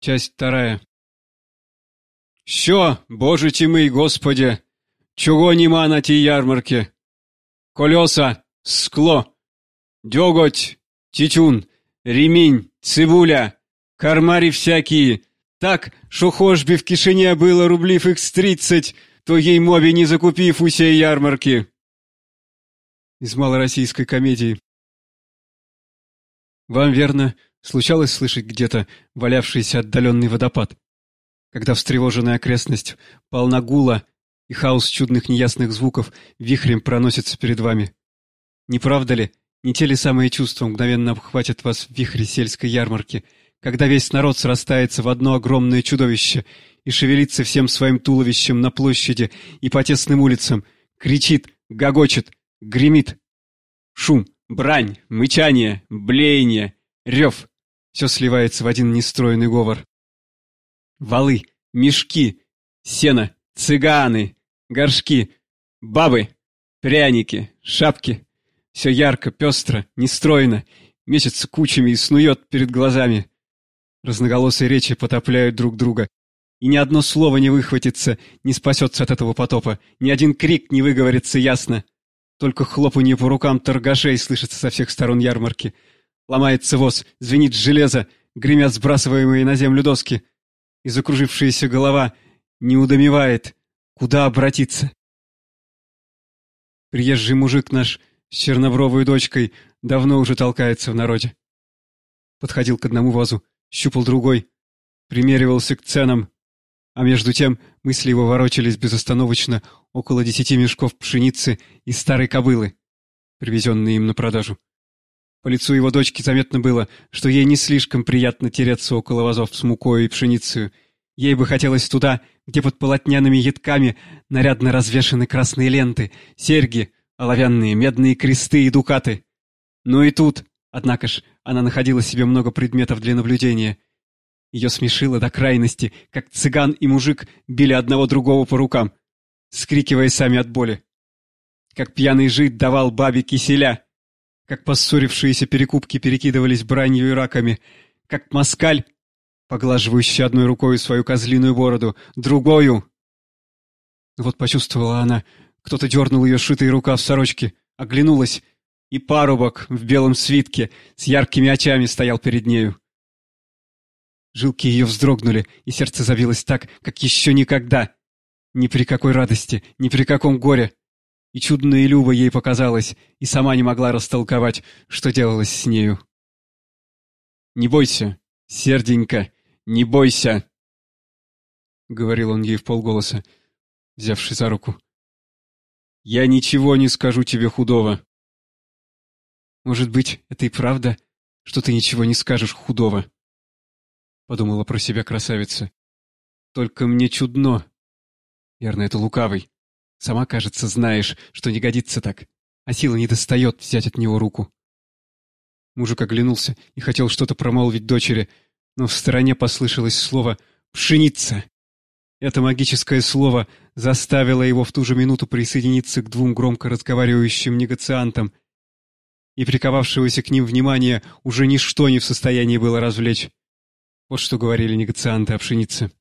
Часть вторая. Що, Боже ти мій, Господи, чого нема на тій ярмарці? Колеса, скло, дьоготь, тютюн, ремінь, цибуля, кармари всякі. Так, що хоч би в кишені було рублів х тридцать, то ей мові не закупив усей ярмарки. Из малороссийской комедии. Вам, верно, случалось слышать где-то валявшийся отдаленный водопад, когда встревоженная окрестность полна гула и хаос чудных неясных звуков вихрем проносится перед вами. Не правда ли, не те ли самые чувства мгновенно обхватят вас в вихре сельской ярмарки, когда весь народ срастается в одно огромное чудовище и шевелится всем своим туловищем на площади и по тесным улицам, кричит, гогочет, гремит. Шум, брань, мычание, блеяние, рев — все сливается в один нестроенный говор. Валы, мешки, сено, цыганы, горшки, бабы, пряники, шапки. Все ярко, пестро, нестройно, месяц кучами и снует перед глазами. Разноголосые речи потопляют друг друга, и ни одно слово не выхватится, не спасется от этого потопа, ни один крик не выговорится ясно. Только хлопанье по рукам торгашей слышится со всех сторон ярмарки. Ломается воз, звенит железо, гремят сбрасываемые на землю доски. И закружившаяся голова не удомевает, куда обратиться. Приезжий мужик наш с чернобровой дочкой давно уже толкается в народе. Подходил к одному вазу, щупал другой, примеривался к ценам, а между тем мысли его ворочались безостановочно около десяти мешков пшеницы и старой кобылы, привезенные им на продажу. По лицу его дочки заметно было, что ей не слишком приятно тереться около вазов с мукой и пшеницей. Ей бы хотелось туда, где под полотняными едками нарядно развешаны красные ленты, серьги, оловянные медные кресты и дукаты. Но и тут, однако ж, она находила себе много предметов для наблюдения. Ее смешило до крайности, как цыган и мужик били одного другого по рукам, скрикивая сами от боли. Как пьяный жид давал бабе киселя, как поссорившиеся перекупки перекидывались бранью и раками, как москаль, поглаживающий одной рукой свою козлиную бороду, другою. Вот почувствовала она, кто-то дернул ее шитые рука в сорочке, оглянулась, и парубок в белом свитке с яркими очами стоял перед нею. Жилки ее вздрогнули, и сердце забилось так, как еще никогда. Ни при какой радости, ни при каком горе. И чудная Люба ей показалась, и сама не могла растолковать, что делалось с нею. «Не бойся, серденько, не бойся!» — говорил он ей в полголоса, взявший за руку. «Я ничего не скажу тебе худого. Может быть, это и правда, что ты ничего не скажешь худого? Подумала про себя красавица. Только мне чудно. Верно, это лукавый. Сама, кажется, знаешь, что не годится так, а сила не достает взять от него руку. Мужик оглянулся и хотел что-то промолвить дочери, но в стороне послышалось слово «пшеница». Это магическое слово заставило его в ту же минуту присоединиться к двум громко разговаривающим негациантам — и приковавшегося к ним внимания уже ничто не в состоянии было развлечь. Вот что говорили негацианты о пшенице.